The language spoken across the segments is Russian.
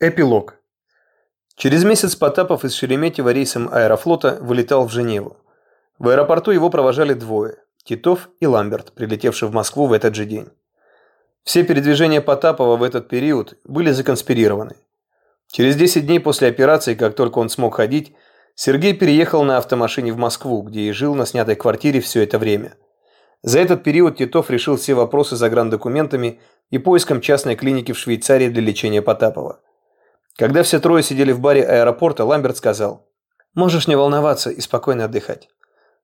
Эпилог. Через месяц Потапов из Шереметьево рейсом аэрофлота вылетал в Женеву. В аэропорту его провожали двое – Титов и Ламберт, прилетевшие в Москву в этот же день. Все передвижения Потапова в этот период были законспирированы. Через 10 дней после операции, как только он смог ходить, Сергей переехал на автомашине в Москву, где и жил на снятой квартире все это время. За этот период Титов решил все вопросы за грандокументами и поиском частной клиники в Швейцарии для лечения Потапова. Когда все трое сидели в баре аэропорта, Ламберт сказал, «Можешь не волноваться и спокойно отдыхать.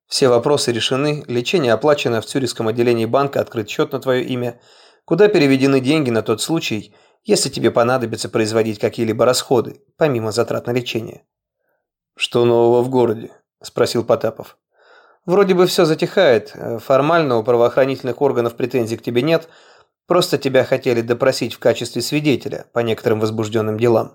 Все вопросы решены, лечение оплачено, в Цюрихском отделении банка открыт счет на твое имя, куда переведены деньги на тот случай, если тебе понадобится производить какие-либо расходы, помимо затрат на лечение». «Что нового в городе?» – спросил Потапов. «Вроде бы все затихает. Формально у правоохранительных органов претензий к тебе нет, просто тебя хотели допросить в качестве свидетеля по некоторым возбужденным делам.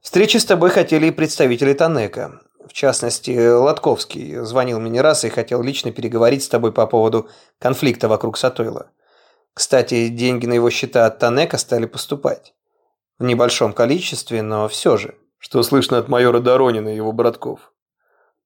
Встречи с тобой хотели и представители Танека. В частности, Лотковский звонил мне не раз и хотел лично переговорить с тобой по поводу конфликта вокруг Сатойла. Кстати, деньги на его счета от Танека стали поступать. В небольшом количестве, но все же. Что слышно от майора Доронина и его братков?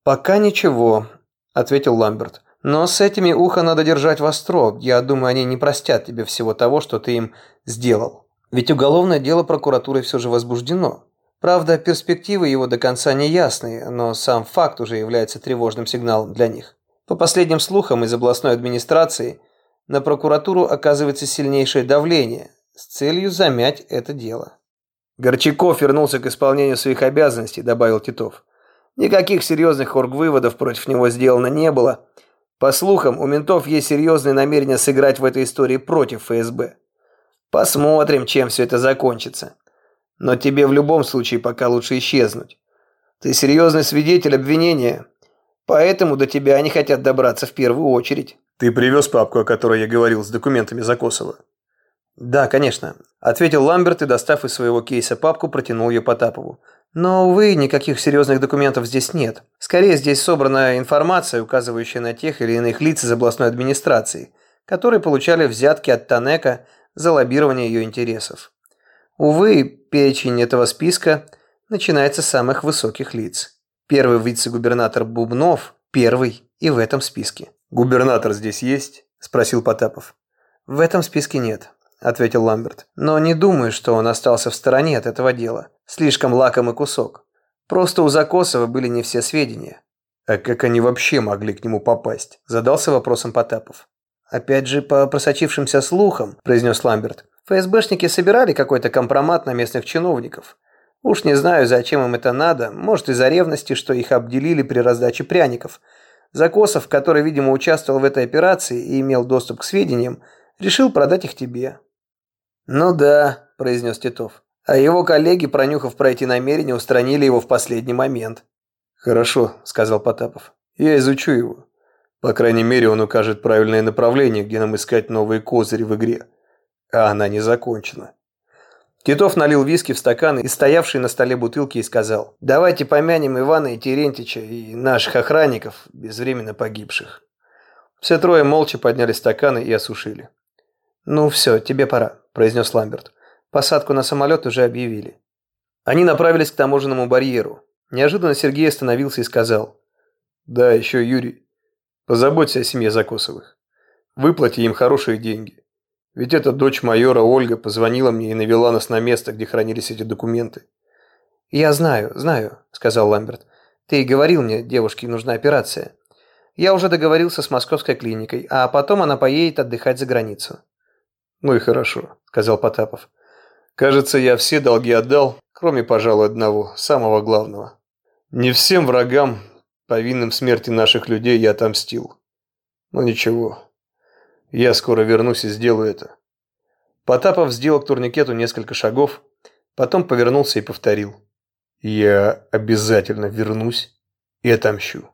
«Пока ничего», – ответил Ламберт. «Но с этими ухо надо держать востро. Я думаю, они не простят тебе всего того, что ты им сделал. Ведь уголовное дело прокуратурой все же возбуждено. Правда, перспективы его до конца не ясны, но сам факт уже является тревожным сигналом для них. По последним слухам из областной администрации, на прокуратуру оказывается сильнейшее давление с целью замять это дело. Горчаков вернулся к исполнению своих обязанностей, добавил Титов. Никаких серьезных оргвыводов против него сделано не было. По слухам, у ментов есть серьезные намерения сыграть в этой истории против ФСБ. Посмотрим, чем все это закончится. Но тебе в любом случае пока лучше исчезнуть. Ты серьезный свидетель обвинения, поэтому до тебя они хотят добраться в первую очередь. Ты привез папку, о которой я говорил, с документами Закосова? Да, конечно, ответил Ламберт и, достав из своего кейса папку, протянул ее Потапову. Но, увы, никаких серьезных документов здесь нет. Скорее, здесь собрана информация, указывающая на тех или иных лиц из областной администрации, которые получали взятки от Танека за лоббирование ее интересов. Увы, перечень этого списка начинается с самых высоких лиц. Первый вице-губернатор Бубнов – первый и в этом списке. «Губернатор здесь есть?» – спросил Потапов. «В этом списке нет», – ответил Ламберт. «Но не думаю, что он остался в стороне от этого дела. Слишком лакомый кусок. Просто у Закосова были не все сведения». «А как они вообще могли к нему попасть?» – задался вопросом Потапов. «Опять же, по просочившимся слухам», – произнес Ламберт, ФСБшники собирали какой-то компромат на местных чиновников. Уж не знаю, зачем им это надо, может из-за ревности, что их обделили при раздаче пряников. Закосов, который, видимо, участвовал в этой операции и имел доступ к сведениям, решил продать их тебе. «Ну да», – произнес Титов. А его коллеги, пронюхав про эти намерения, устранили его в последний момент. «Хорошо», – сказал Потапов. «Я изучу его. По крайней мере, он укажет правильное направление, где нам искать новые козыри в игре а она не закончена. Титов налил виски в стакан и стоявший на столе бутылки и сказал, «Давайте помянем Ивана и Терентича и наших охранников, безвременно погибших». Все трое молча подняли стаканы и осушили. «Ну все, тебе пора», – произнес Ламберт. «Посадку на самолет уже объявили». Они направились к таможенному барьеру. Неожиданно Сергей остановился и сказал, «Да, еще Юрий, позаботься о семье Закосовых. Выплати им хорошие деньги. Ведь эта дочь майора Ольга позвонила мне и навела нас на место, где хранились эти документы. «Я знаю, знаю», – сказал Ламберт. «Ты говорил мне, девушке нужна операция. Я уже договорился с московской клиникой, а потом она поедет отдыхать за границу». «Ну и хорошо», – сказал Потапов. «Кажется, я все долги отдал, кроме, пожалуй, одного, самого главного. Не всем врагам, повинным в смерти наших людей, я отомстил. Но ничего, я скоро вернусь и сделаю это. Потапов сделал к турникету несколько шагов, потом повернулся и повторил. Я обязательно вернусь и отомщу.